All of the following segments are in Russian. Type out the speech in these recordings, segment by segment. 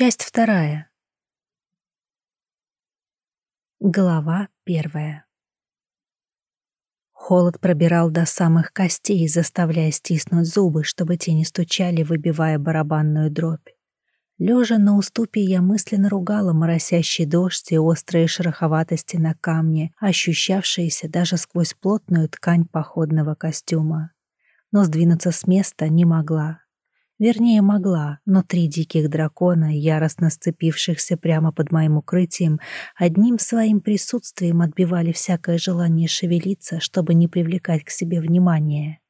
Часть вторая. Глава первая. Холод пробирал до самых костей, заставляя стиснуть зубы, чтобы те не стучали, выбивая барабанную дробь. Лежа на уступе, я мысленно ругала моросящий дождь и острые шероховатости на камне, ощущавшиеся даже сквозь плотную ткань походного костюма. Но сдвинуться с места не могла. Вернее, могла, но три диких дракона, яростно сцепившихся прямо под моим укрытием, одним своим присутствием отбивали всякое желание шевелиться, чтобы не привлекать к себе внимания.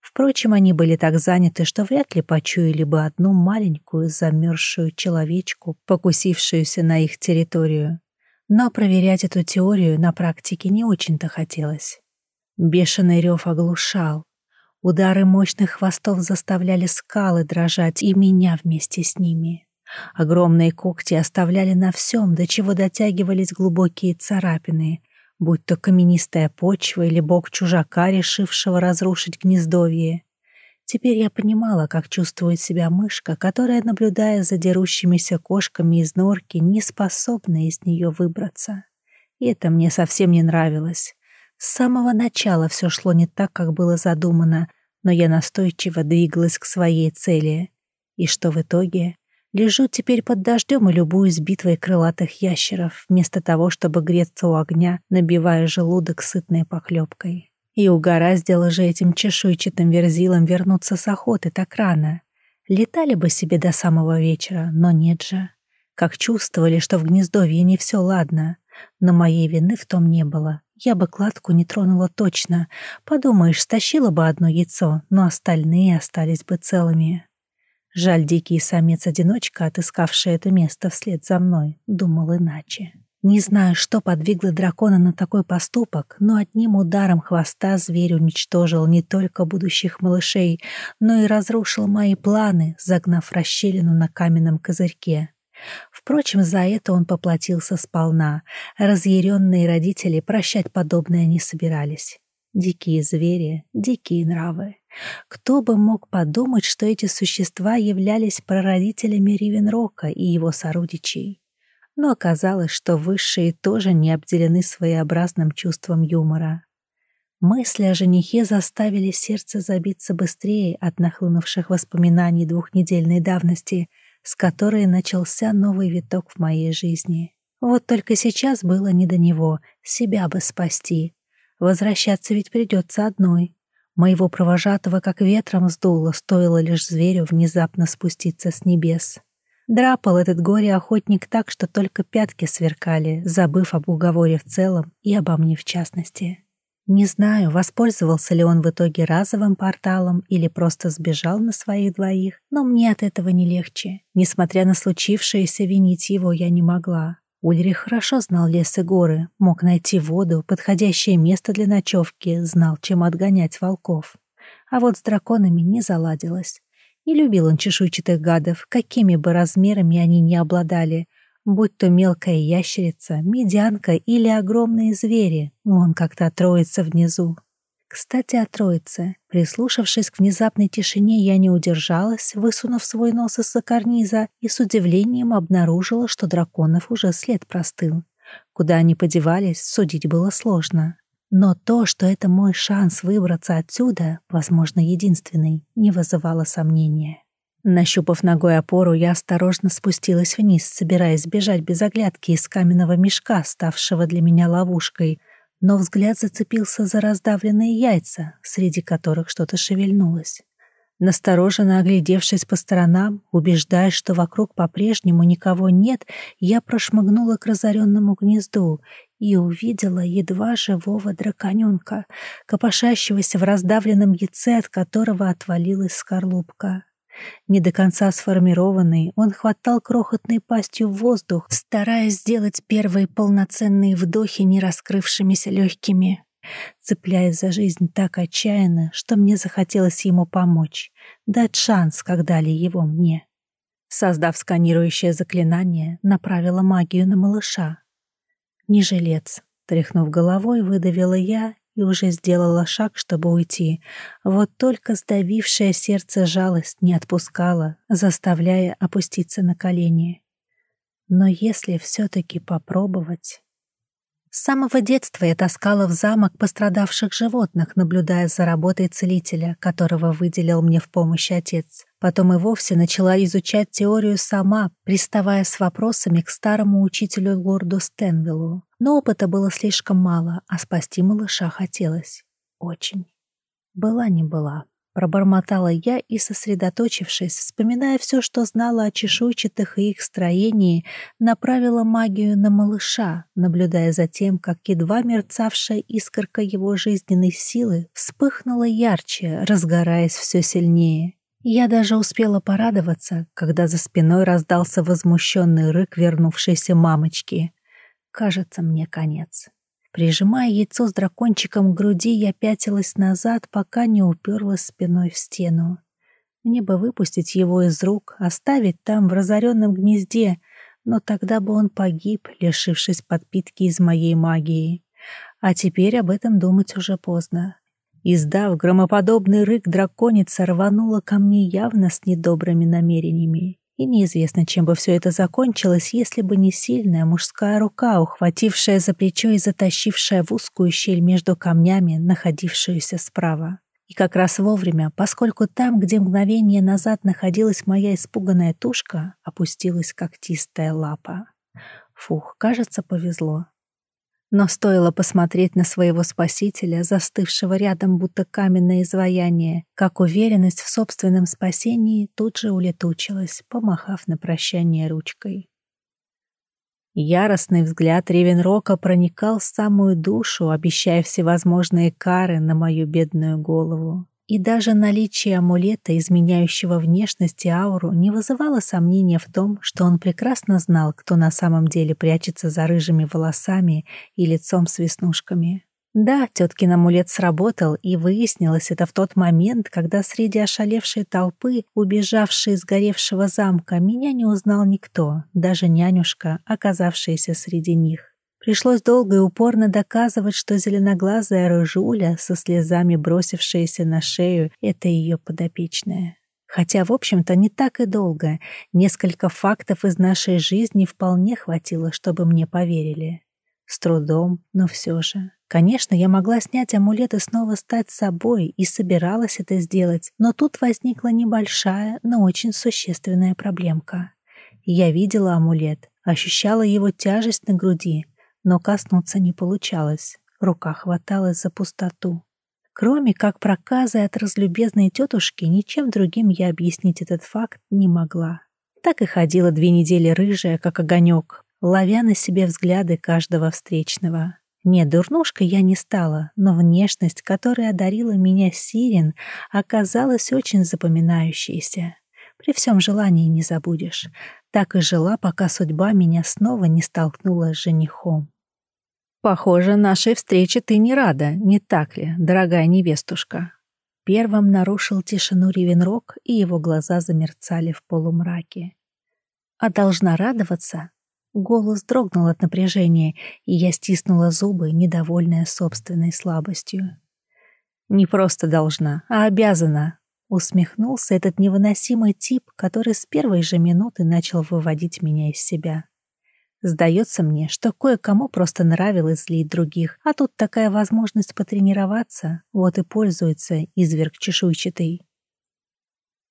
Впрочем, они были так заняты, что вряд ли почуяли бы одну маленькую замерзшую человечку, покусившуюся на их территорию. Но проверять эту теорию на практике не очень-то хотелось. Бешеный рев оглушал, Удары мощных хвостов заставляли скалы дрожать и меня вместе с ними. Огромные когти оставляли на всем, до чего дотягивались глубокие царапины, будь то каменистая почва или бок чужака, решившего разрушить гнездовье. Теперь я понимала, как чувствует себя мышка, которая, наблюдая за дерущимися кошками из норки, не способна из нее выбраться. И это мне совсем не нравилось. С самого начала все шло не так, как было задумано, но я настойчиво двигалась к своей цели. И что в итоге? Лежу теперь под дождем и любуюсь битвой крылатых ящеров, вместо того, чтобы греться у огня, набивая желудок сытной похлебкой. И угораздило же этим чешуйчатым верзилам вернуться с охоты так рано. Летали бы себе до самого вечера, но нет же. Как чувствовали, что в гнездовье не все ладно, но моей вины в том не было. Я бы кладку не тронула точно. Подумаешь, стащила бы одно яйцо, но остальные остались бы целыми. Жаль, дикий самец-одиночка, отыскавший это место вслед за мной, думал иначе. Не знаю, что подвигло дракона на такой поступок, но одним ударом хвоста зверь уничтожил не только будущих малышей, но и разрушил мои планы, загнав расщелину на каменном козырьке. Впрочем, за это он поплатился сполна. Разъяренные родители прощать подобное не собирались. Дикие звери, дикие нравы. Кто бы мог подумать, что эти существа являлись прародителями Ривенрока и его сородичей. Но оказалось, что высшие тоже не обделены своеобразным чувством юмора. Мысли о женихе заставили сердце забиться быстрее от нахлынувших воспоминаний двухнедельной давности — с которой начался новый виток в моей жизни. Вот только сейчас было не до него, себя бы спасти. Возвращаться ведь придется одной. Моего провожатого как ветром сдуло, стоило лишь зверю внезапно спуститься с небес. Драпал этот горе-охотник так, что только пятки сверкали, забыв об уговоре в целом и обо мне в частности. Не знаю, воспользовался ли он в итоге разовым порталом или просто сбежал на своих двоих, но мне от этого не легче. Несмотря на случившееся, винить его я не могла. Ульрих хорошо знал лес и горы, мог найти воду, подходящее место для ночевки, знал, чем отгонять волков. А вот с драконами не заладилось. Не любил он чешуйчатых гадов, какими бы размерами они ни обладали, будь то мелкая ящерица, медянка или огромные звери, он как-то троится внизу. Кстати, о троице. Прислушавшись к внезапной тишине, я не удержалась, высунув свой нос из-за карниза, и с удивлением обнаружила, что драконов уже след простыл. Куда они подевались, судить было сложно. Но то, что это мой шанс выбраться отсюда, возможно, единственный, не вызывало сомнения. Нащупав ногой опору, я осторожно спустилась вниз, собираясь бежать без оглядки из каменного мешка, ставшего для меня ловушкой, но взгляд зацепился за раздавленные яйца, среди которых что-то шевельнулось. Настороженно оглядевшись по сторонам, убеждаясь, что вокруг по-прежнему никого нет, я прошмыгнула к разоренному гнезду и увидела едва живого драконенка, копошащегося в раздавленном яйце, от которого отвалилась скорлупка. Не до конца сформированный, он хватал крохотной пастью воздух, стараясь сделать первые полноценные вдохи не раскрывшимися легкими, цепляясь за жизнь так отчаянно, что мне захотелось ему помочь, дать шанс, как дали его мне. Создав сканирующее заклинание, направила магию на малыша. «Не жилец», — тряхнув головой, выдавила я и уже сделала шаг, чтобы уйти. Вот только сдавившее сердце жалость не отпускала, заставляя опуститься на колени. Но если все-таки попробовать... С самого детства я таскала в замок пострадавших животных, наблюдая за работой целителя, которого выделил мне в помощь отец. Потом и вовсе начала изучать теорию сама, приставая с вопросами к старому учителю лорду Стенвиллу. Но опыта было слишком мало, а спасти малыша хотелось. Очень. Была не была. Пробормотала я и, сосредоточившись, вспоминая все, что знала о чешуйчатых и их строении, направила магию на малыша, наблюдая за тем, как едва мерцавшая искорка его жизненной силы вспыхнула ярче, разгораясь все сильнее. Я даже успела порадоваться, когда за спиной раздался возмущенный рык вернувшейся мамочки. Кажется, мне конец. Прижимая яйцо с дракончиком к груди, я пятилась назад, пока не уперлась спиной в стену. Мне бы выпустить его из рук, оставить там, в разоренном гнезде, но тогда бы он погиб, лишившись подпитки из моей магии. А теперь об этом думать уже поздно. Издав громоподобный рык, драконица рванула ко мне явно с недобрыми намерениями. И неизвестно, чем бы все это закончилось, если бы не сильная мужская рука, ухватившая за плечо и затащившая в узкую щель между камнями, находившуюся справа. И как раз вовремя, поскольку там, где мгновение назад находилась моя испуганная тушка, опустилась когтистая лапа. Фух, кажется, повезло. Но стоило посмотреть на своего спасителя, застывшего рядом будто каменное изваяние, как уверенность в собственном спасении тут же улетучилась, помахав на прощание ручкой. Яростный взгляд Ревенрока проникал в самую душу, обещая всевозможные кары на мою бедную голову. И даже наличие амулета, изменяющего внешность и ауру, не вызывало сомнения в том, что он прекрасно знал, кто на самом деле прячется за рыжими волосами и лицом с веснушками. Да, теткин амулет сработал, и выяснилось это в тот момент, когда среди ошалевшей толпы, убежавшей из горевшего замка, меня не узнал никто, даже нянюшка, оказавшаяся среди них. Пришлось долго и упорно доказывать, что зеленоглазая рыжуля, со слезами бросившаяся на шею, — это ее подопечная. Хотя, в общем-то, не так и долго. Несколько фактов из нашей жизни вполне хватило, чтобы мне поверили. С трудом, но все же. Конечно, я могла снять амулет и снова стать собой, и собиралась это сделать, но тут возникла небольшая, но очень существенная проблемка. Я видела амулет, ощущала его тяжесть на груди, но коснуться не получалось, рука хваталась за пустоту. Кроме как проказы от разлюбезной тетушки, ничем другим я объяснить этот факт не могла. Так и ходила две недели рыжая, как огонек, ловя на себе взгляды каждого встречного. Не, дурнушкой я не стала, но внешность, которая одарила меня Сирен, оказалась очень запоминающейся. При всем желании не забудешь. Так и жила, пока судьба меня снова не столкнула с женихом. «Похоже, нашей встрече ты не рада, не так ли, дорогая невестушка?» Первым нарушил тишину Ривенрок, и его глаза замерцали в полумраке. «А должна радоваться?» Голос дрогнул от напряжения, и я стиснула зубы, недовольная собственной слабостью. «Не просто должна, а обязана», — усмехнулся этот невыносимый тип, который с первой же минуты начал выводить меня из себя. Сдается мне, что кое-кому просто нравилось злить других, а тут такая возможность потренироваться, вот и пользуется изверг чешуйчатый.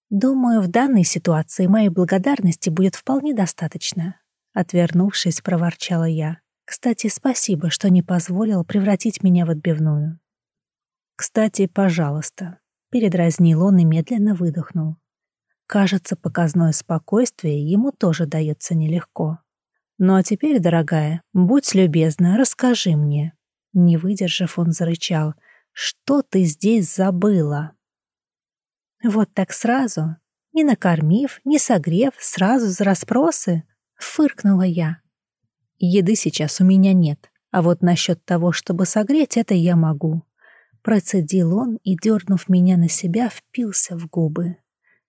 Думаю, в данной ситуации моей благодарности будет вполне достаточно. Отвернувшись, проворчала я. Кстати, спасибо, что не позволил превратить меня в отбивную. Кстати, пожалуйста. Передразнил он и медленно выдохнул. Кажется, показное спокойствие ему тоже дается нелегко. Ну а теперь, дорогая, будь любезна, расскажи мне. Не выдержав, он зарычал. Что ты здесь забыла? Вот так сразу, не накормив, не согрев, сразу за расспросы, фыркнула я. Еды сейчас у меня нет, а вот насчет того, чтобы согреть, это я могу. Процедил он и, дернув меня на себя, впился в губы.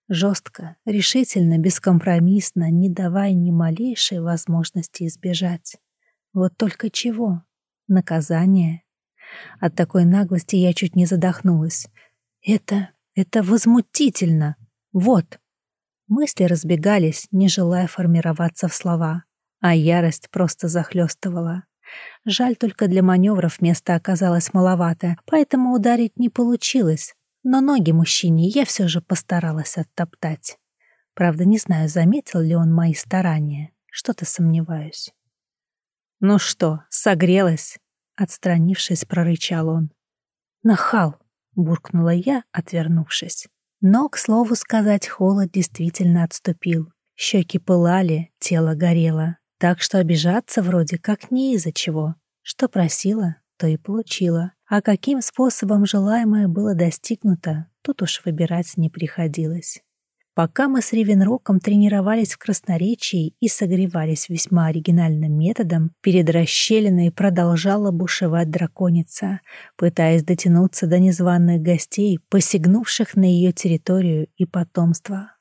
Жестко, решительно, бескомпромиссно, не давая ни малейшей возможности избежать. Вот только чего? Наказание? От такой наглости я чуть не задохнулась. Это... это возмутительно. Вот. Мысли разбегались, не желая формироваться в слова. а ярость просто захлестывала. Жаль, только для маневров места оказалось маловато, поэтому ударить не получилось, но ноги мужчине я все же постаралась оттоптать. Правда, не знаю, заметил ли он мои старания. Что-то сомневаюсь. «Ну что, согрелась?» Отстранившись, прорычал он. «Нахал!» — буркнула я, отвернувшись. Но, к слову сказать, холод действительно отступил. Щеки пылали, тело горело. Так что обижаться вроде как не из-за чего. Что просила, то и получила. А каким способом желаемое было достигнуто, тут уж выбирать не приходилось. Пока мы с Ривенроком тренировались в красноречии и согревались весьма оригинальным методом, перед расщелиной продолжала бушевать драконица, пытаясь дотянуться до незваных гостей, посягнувших на ее территорию и потомство.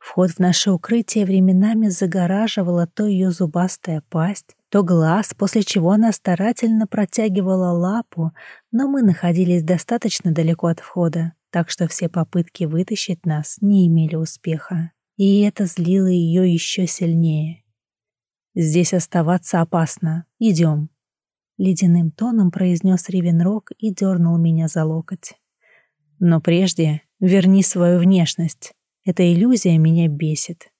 Вход в наше укрытие временами загораживала то ее зубастая пасть, то глаз, после чего она старательно протягивала лапу, но мы находились достаточно далеко от входа, так что все попытки вытащить нас не имели успеха. И это злило ее еще сильнее. «Здесь оставаться опасно. Идем», — ледяным тоном произнес Ривенрог и дернул меня за локоть. «Но прежде верни свою внешность. Эта иллюзия меня бесит.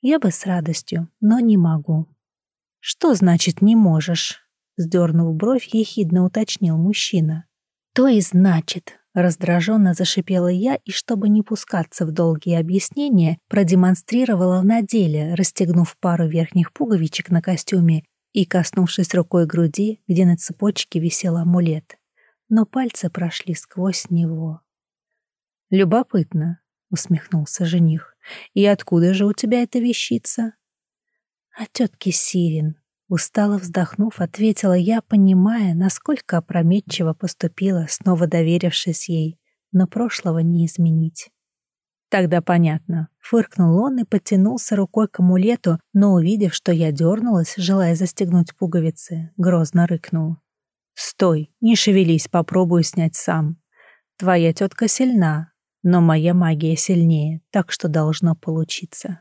Я бы с радостью, но не могу. Что значит «не можешь»? Сдернув бровь, ехидно уточнил мужчина. То и значит, раздраженно зашипела я и, чтобы не пускаться в долгие объяснения, продемонстрировала на деле, расстегнув пару верхних пуговичек на костюме и коснувшись рукой груди, где на цепочке висел амулет. Но пальцы прошли сквозь него. Любопытно, — усмехнулся жених. «И откуда же у тебя эта вещица?» «От тетки Сирин», — устало вздохнув, ответила я, понимая, насколько опрометчиво поступила, снова доверившись ей, но прошлого не изменить. «Тогда понятно». Фыркнул он и потянулся рукой к амулету, но, увидев, что я дернулась, желая застегнуть пуговицы, грозно рыкнул. «Стой, не шевелись, попробую снять сам. Твоя тетка сильна, но моя магия сильнее, так что должно получиться.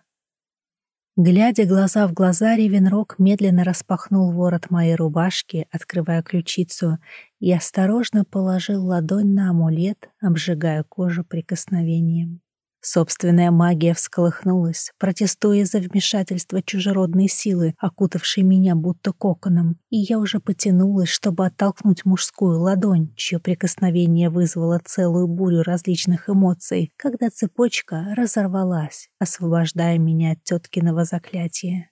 Глядя глаза в глаза, Ревенрог медленно распахнул ворот моей рубашки, открывая ключицу, и осторожно положил ладонь на амулет, обжигая кожу прикосновением. Собственная магия всколыхнулась, протестуя за вмешательство чужеродной силы, окутавшей меня будто коконом, и я уже потянулась, чтобы оттолкнуть мужскую ладонь, чье прикосновение вызвало целую бурю различных эмоций, когда цепочка разорвалась, освобождая меня от теткиного заклятия.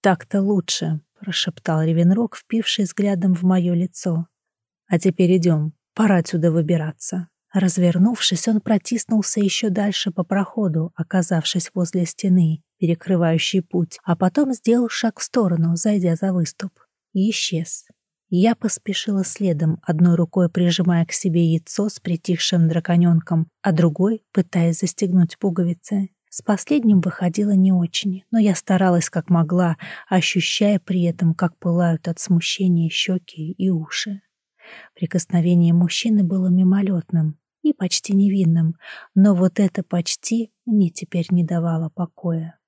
«Так-то лучше», — прошептал Ревенрог, впивший взглядом в мое лицо. «А теперь идем, пора отсюда выбираться». Развернувшись, он протиснулся еще дальше по проходу, оказавшись возле стены, перекрывающей путь, а потом сделал шаг в сторону, зайдя за выступ, и исчез. Я поспешила следом, одной рукой прижимая к себе яйцо с притихшим драконенком, а другой пытаясь застегнуть пуговицы. С последним выходило не очень, но я старалась как могла, ощущая при этом, как пылают от смущения щеки и уши. Прикосновение мужчины было мимолетным, и почти невинным, но вот это почти мне теперь не давало покоя.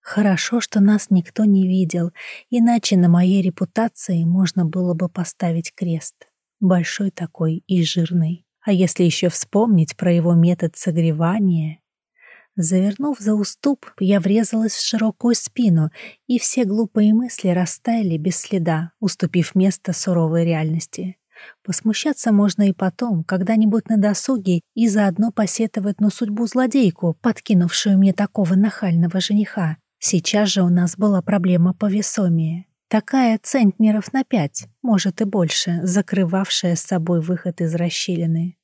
Хорошо, что нас никто не видел, иначе на моей репутации можно было бы поставить крест. Большой такой и жирный. А если еще вспомнить про его метод согревания... Завернув за уступ, я врезалась в широкую спину, и все глупые мысли растаяли без следа, уступив место суровой реальности. Посмущаться можно и потом, когда-нибудь на досуге, и заодно посетовать на судьбу злодейку, подкинувшую мне такого нахального жениха. Сейчас же у нас была проблема повесомее. Такая центнеров на пять, может и больше, закрывавшая с собой выход из расщелины.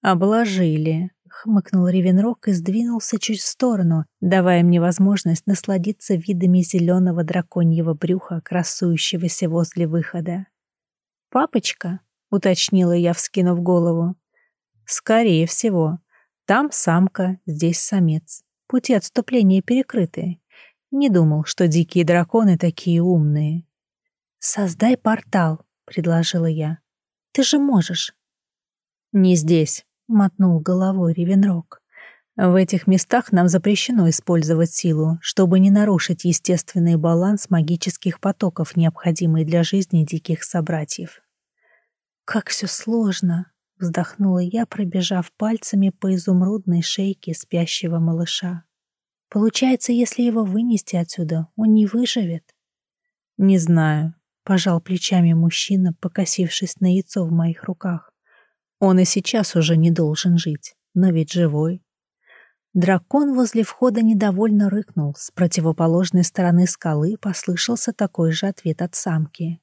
«Обложили», — хмыкнул Ревенрог и сдвинулся чуть в сторону, давая мне возможность насладиться видами зеленого драконьего брюха, красующегося возле выхода. «Папочка?» — уточнила я, вскинув голову. «Скорее всего. Там самка, здесь самец. Пути отступления перекрыты. Не думал, что дикие драконы такие умные». «Создай портал», — предложила я. «Ты же можешь». «Не здесь», — мотнул головой Ревенрог. В этих местах нам запрещено использовать силу, чтобы не нарушить естественный баланс магических потоков, необходимый для жизни диких собратьев. «Как все сложно!» — вздохнула я, пробежав пальцами по изумрудной шейке спящего малыша. «Получается, если его вынести отсюда, он не выживет?» «Не знаю», — пожал плечами мужчина, покосившись на яйцо в моих руках. «Он и сейчас уже не должен жить, но ведь живой, Дракон возле входа недовольно рыкнул. С противоположной стороны скалы послышался такой же ответ от самки.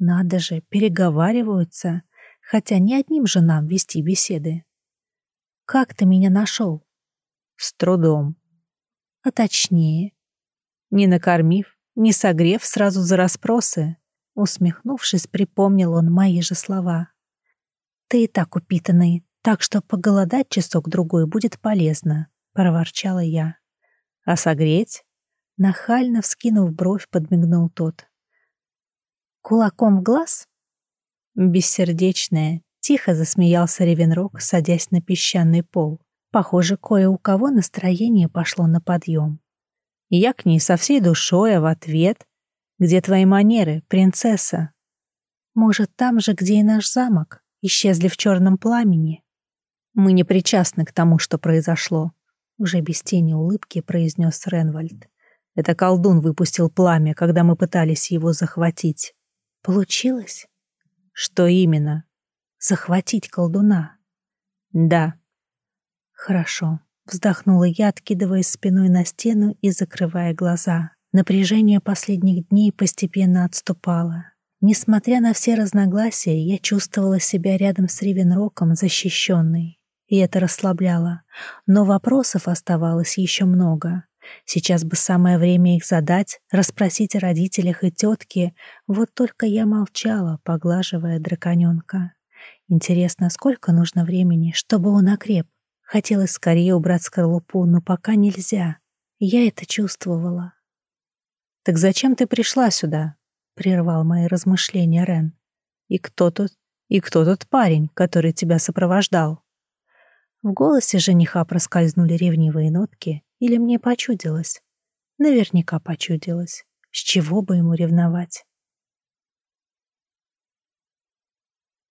Надо же, переговариваются, хотя не одним же нам вести беседы. «Как ты меня нашел?» «С трудом». «А точнее?» Не накормив, не согрев сразу за расспросы, усмехнувшись, припомнил он мои же слова. «Ты и так упитанный, так что поголодать часок-другой будет полезно. — проворчала я. «А согреть?» Нахально вскинув бровь, подмигнул тот. «Кулаком в глаз?» Бессердечная, тихо засмеялся Ревенрог, садясь на песчаный пол. Похоже, кое у кого настроение пошло на подъем. Я к ней со всей душой, а в ответ «Где твои манеры, принцесса?» «Может, там же, где и наш замок, исчезли в черном пламени?» «Мы не причастны к тому, что произошло», уже без тени улыбки произнес Ренвальд. Это колдун выпустил пламя, когда мы пытались его захватить. Получилось? Что именно? Захватить колдуна. Да. Хорошо. Вздохнула я, откидываясь спиной на стену и закрывая глаза. Напряжение последних дней постепенно отступало. Несмотря на все разногласия, я чувствовала себя рядом с Ривенроком защищенной и это расслабляло. Но вопросов оставалось еще много. Сейчас бы самое время их задать, расспросить о родителях и тетке, вот только я молчала, поглаживая драконенка. Интересно, сколько нужно времени, чтобы он окреп? Хотелось скорее убрать скорлупу, но пока нельзя. Я это чувствовала. «Так зачем ты пришла сюда?» — прервал мои размышления Рен. «И кто тут? И кто тот парень, который тебя сопровождал?» В голосе жениха проскользнули ревнивые нотки, или мне почудилось? Наверняка почудилось. С чего бы ему ревновать?